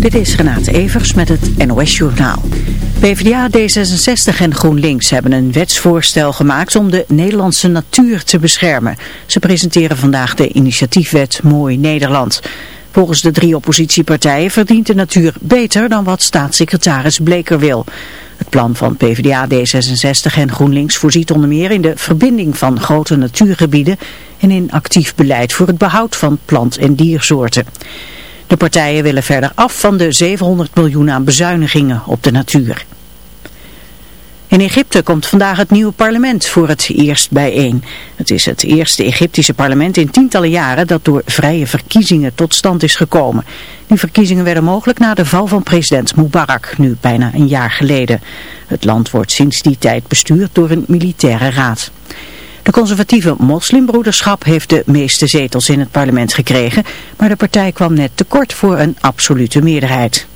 Dit is Renate Evers met het NOS Journaal. PvdA, D66 en GroenLinks hebben een wetsvoorstel gemaakt om de Nederlandse natuur te beschermen. Ze presenteren vandaag de initiatiefwet Mooi Nederland. Volgens de drie oppositiepartijen verdient de natuur beter dan wat staatssecretaris Bleker wil. Het plan van PvdA, D66 en GroenLinks voorziet onder meer in de verbinding van grote natuurgebieden en in actief beleid voor het behoud van plant- en diersoorten. De partijen willen verder af van de 700 miljoen aan bezuinigingen op de natuur. In Egypte komt vandaag het nieuwe parlement voor het eerst bijeen. Het is het eerste Egyptische parlement in tientallen jaren dat door vrije verkiezingen tot stand is gekomen. Die verkiezingen werden mogelijk na de val van president Mubarak, nu bijna een jaar geleden. Het land wordt sinds die tijd bestuurd door een militaire raad. De conservatieve moslimbroederschap heeft de meeste zetels in het parlement gekregen, maar de partij kwam net tekort voor een absolute meerderheid.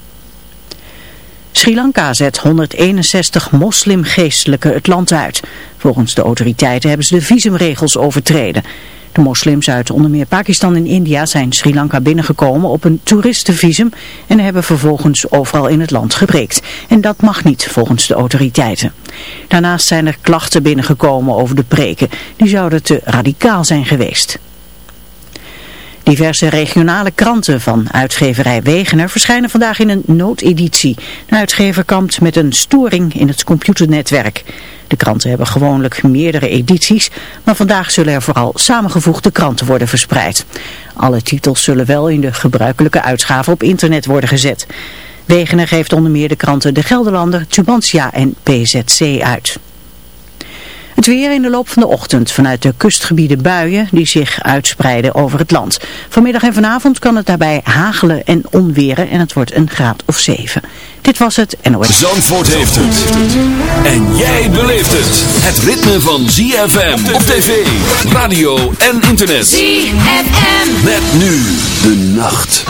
Sri Lanka zet 161 moslimgeestelijken het land uit. Volgens de autoriteiten hebben ze de visumregels overtreden. De moslims uit onder meer Pakistan en India zijn Sri Lanka binnengekomen op een toeristenvisum en hebben vervolgens overal in het land gebreekt. En dat mag niet volgens de autoriteiten. Daarnaast zijn er klachten binnengekomen over de preken. Die zouden te radicaal zijn geweest. Diverse regionale kranten van uitgeverij Wegener verschijnen vandaag in een noodeditie. De uitgever kampt met een storing in het computernetwerk. De kranten hebben gewoonlijk meerdere edities, maar vandaag zullen er vooral samengevoegde kranten worden verspreid. Alle titels zullen wel in de gebruikelijke uitgave op internet worden gezet. Wegener geeft onder meer de kranten De Gelderlander, Tubantia en PZC uit. Het weer in de loop van de ochtend vanuit de kustgebieden buien die zich uitspreiden over het land. Vanmiddag en vanavond kan het daarbij hagelen en onweren en het wordt een graad of 7. Dit was het NOS. Zandvoort heeft het. En jij beleeft het. Het ritme van ZFM op tv, radio en internet. ZFM. Met nu de nacht.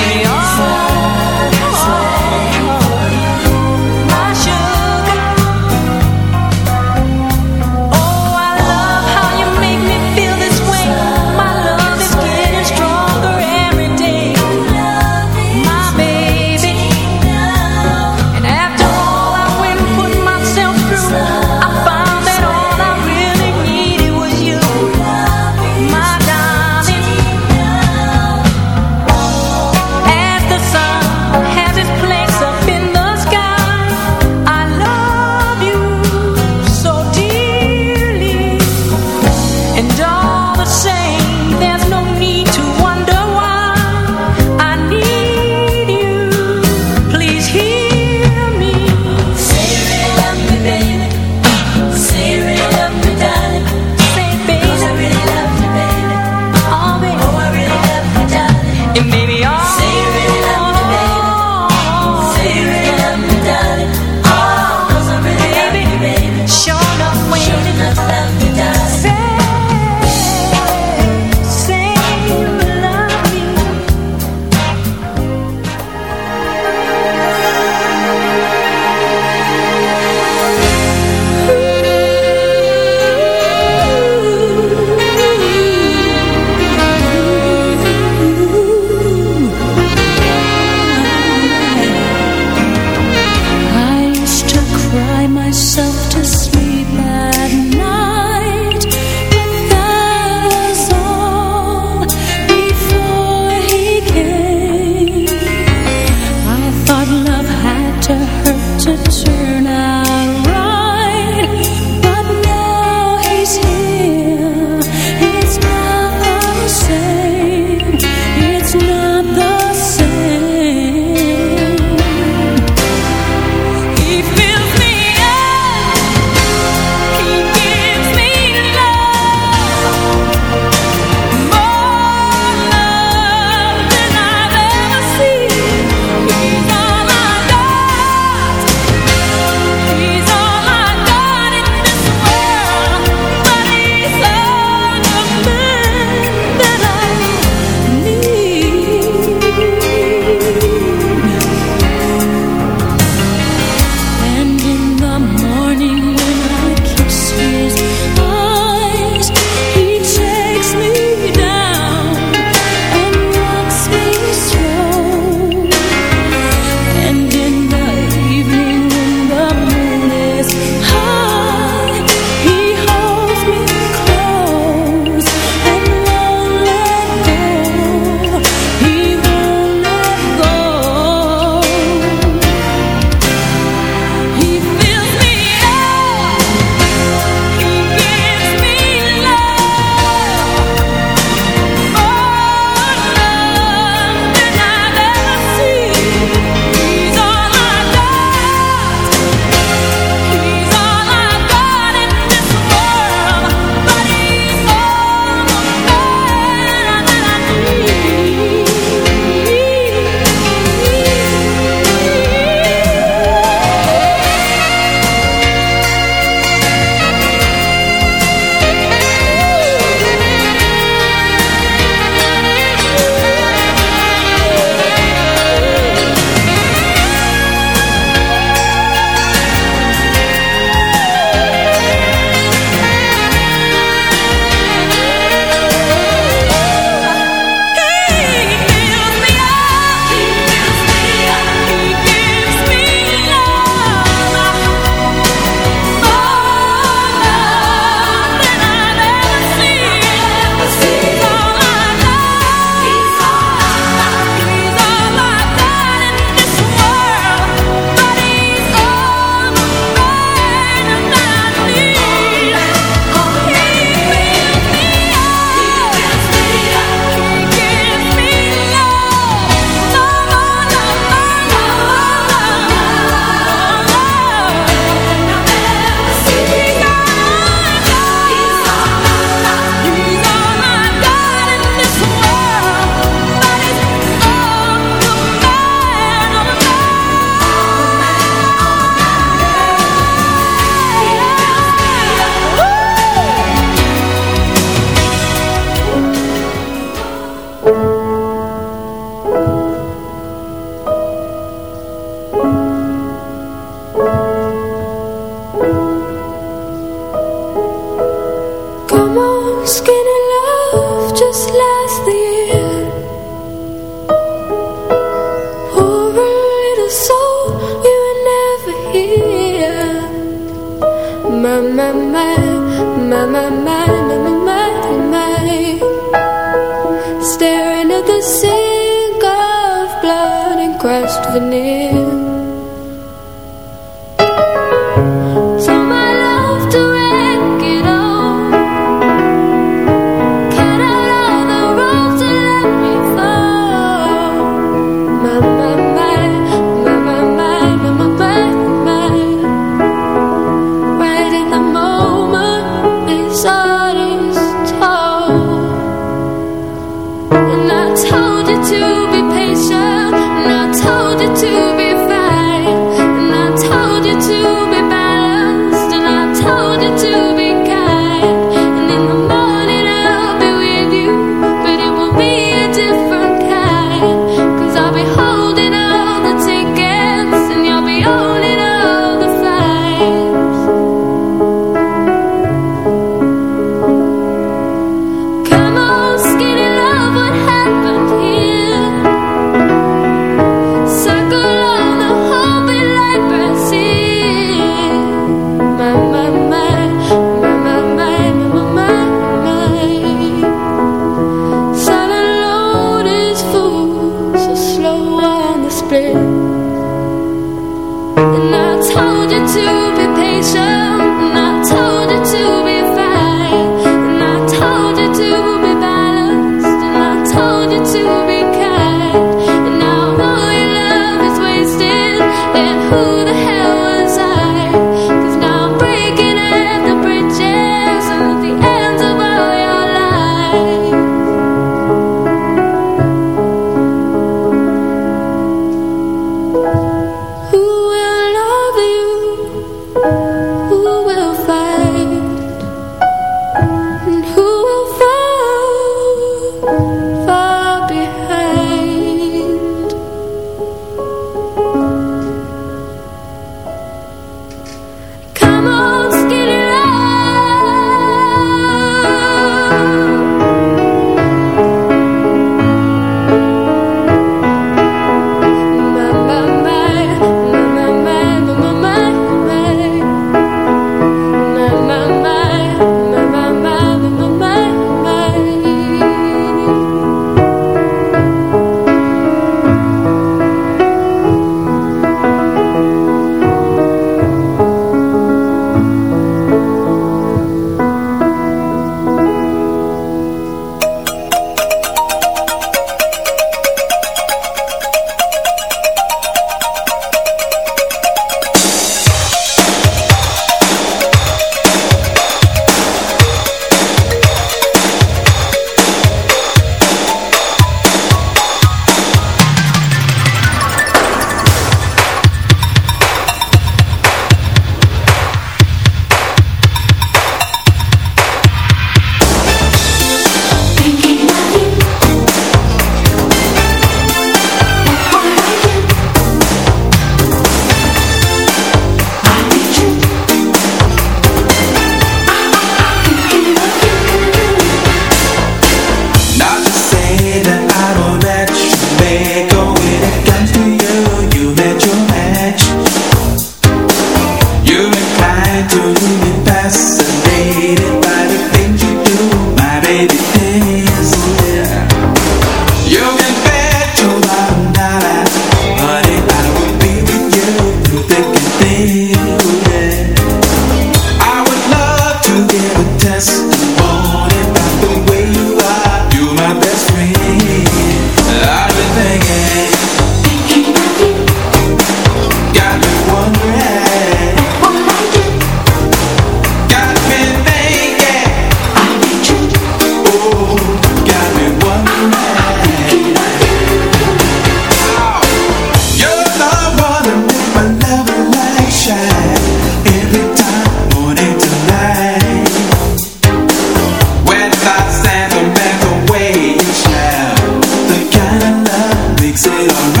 makes it alright.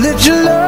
let your love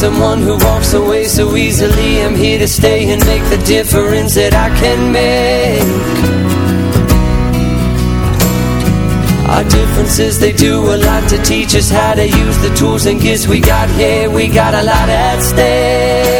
someone who walks away so easily. I'm here to stay and make the difference that I can make. Our differences, they do a lot to teach us how to use the tools and gifts we got here. We got a lot at stake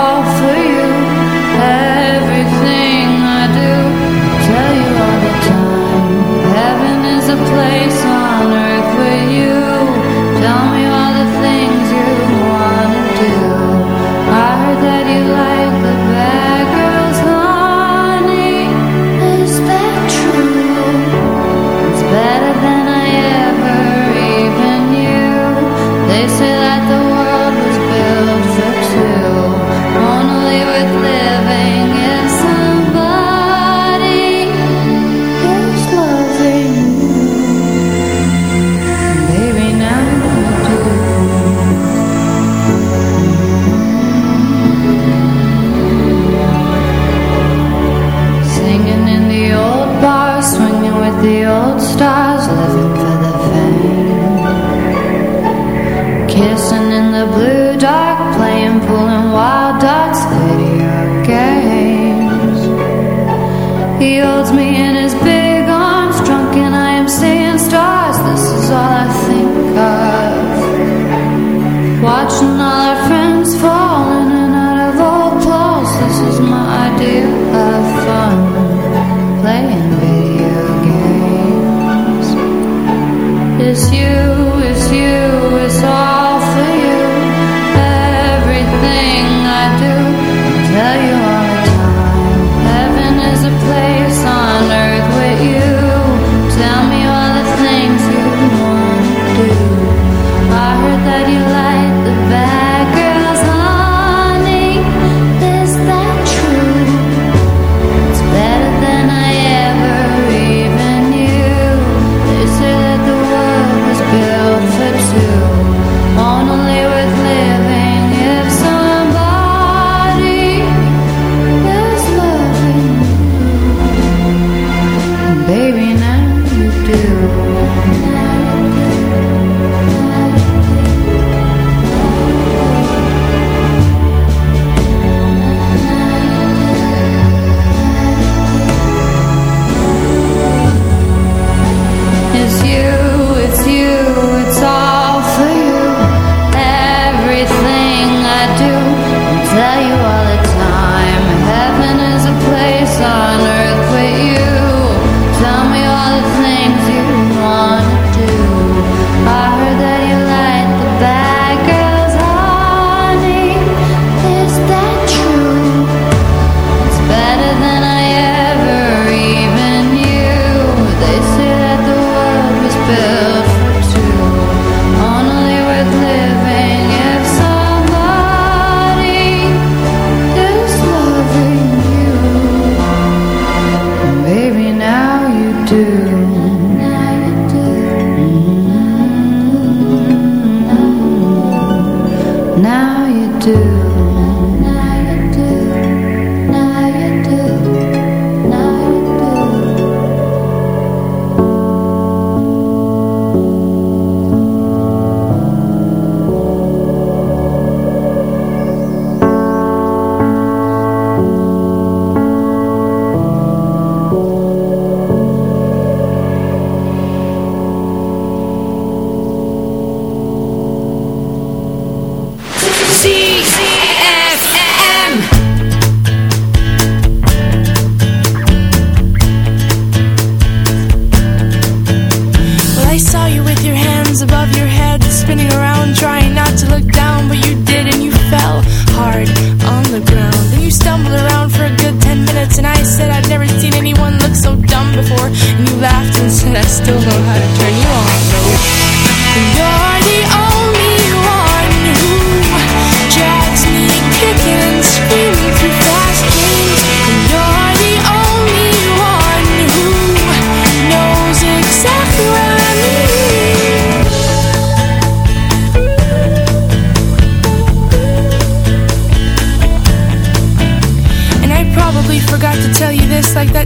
swinging with the old stars, living for the fame. Kissing in the blue dark, playing pool and wild dogs, video games. He holds me in.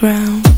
Ground.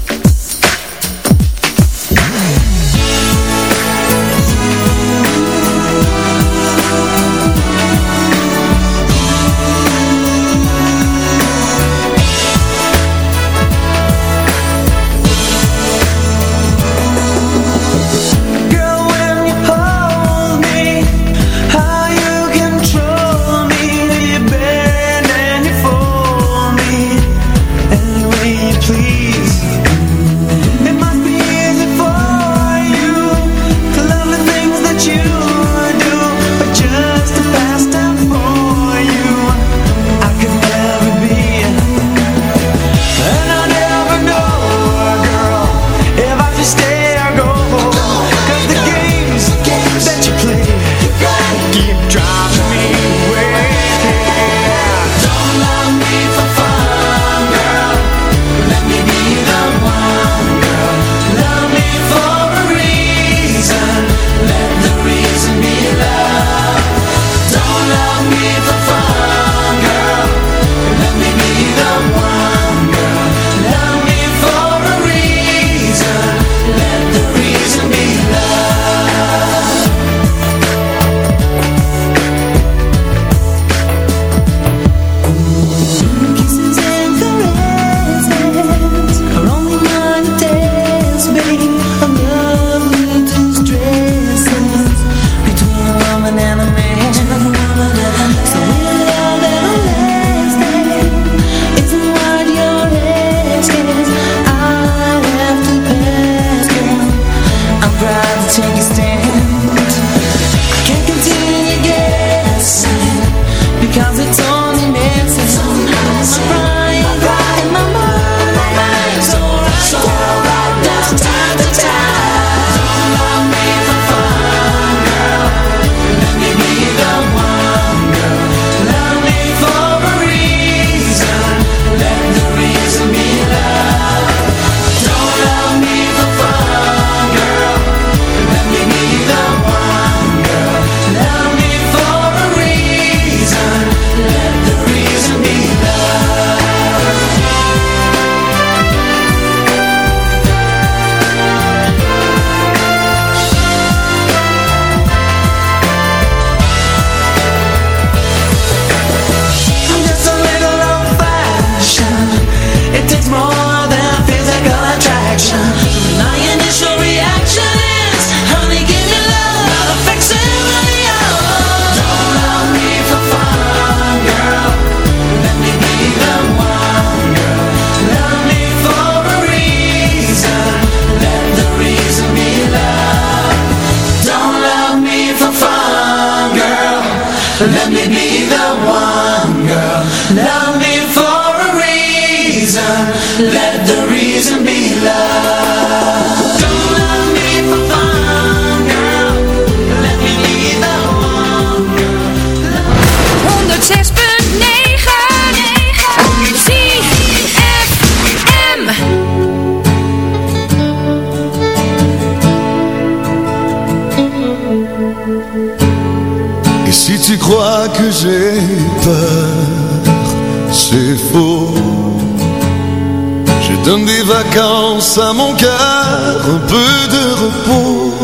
À mon cœur un peu de repos.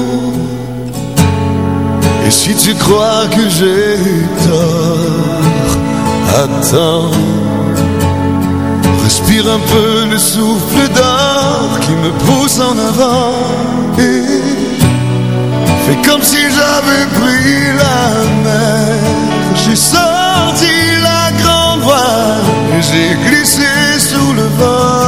Et si tu crois que j'ai tort, attends. Respire un peu le souffle d'or qui me pousse en avant. Et fais comme si j'avais pris la mer. J'ai sorti la grande voile et j'ai glissé sous le vent.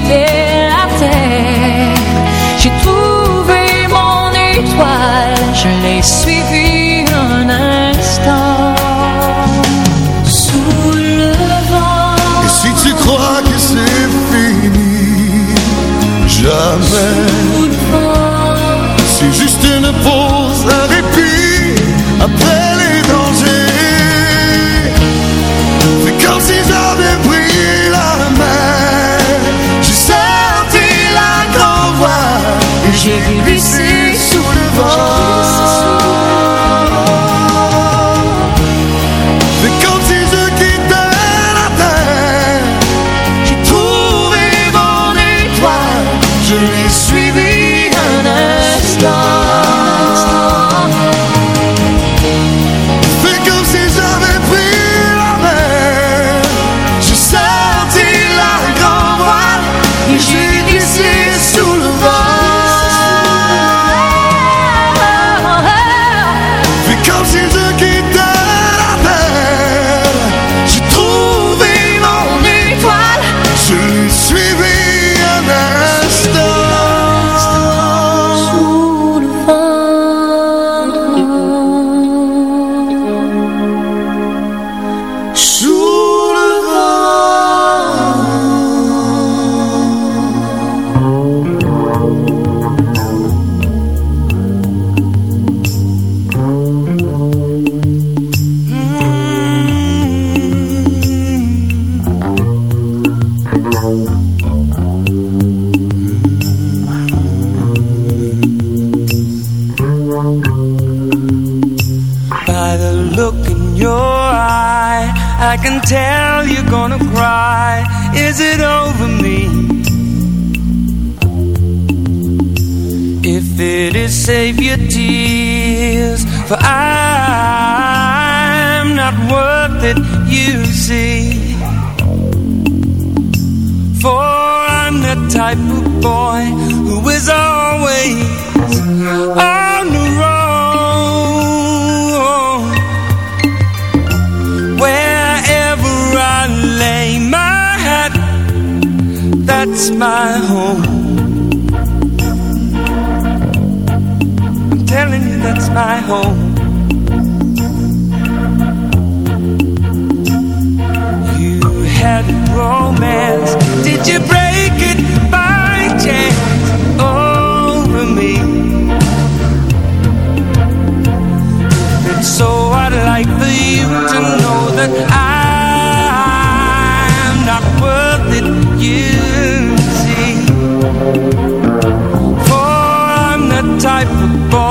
crois que c'est fini, jamais. C'est juste une pause, I'm type of boy who is always on the road. Wherever I lay my head, that's my home. I'm telling you, that's my home. You had romance, did you break you to know that I'm not worth it, you see. For I'm the type of boy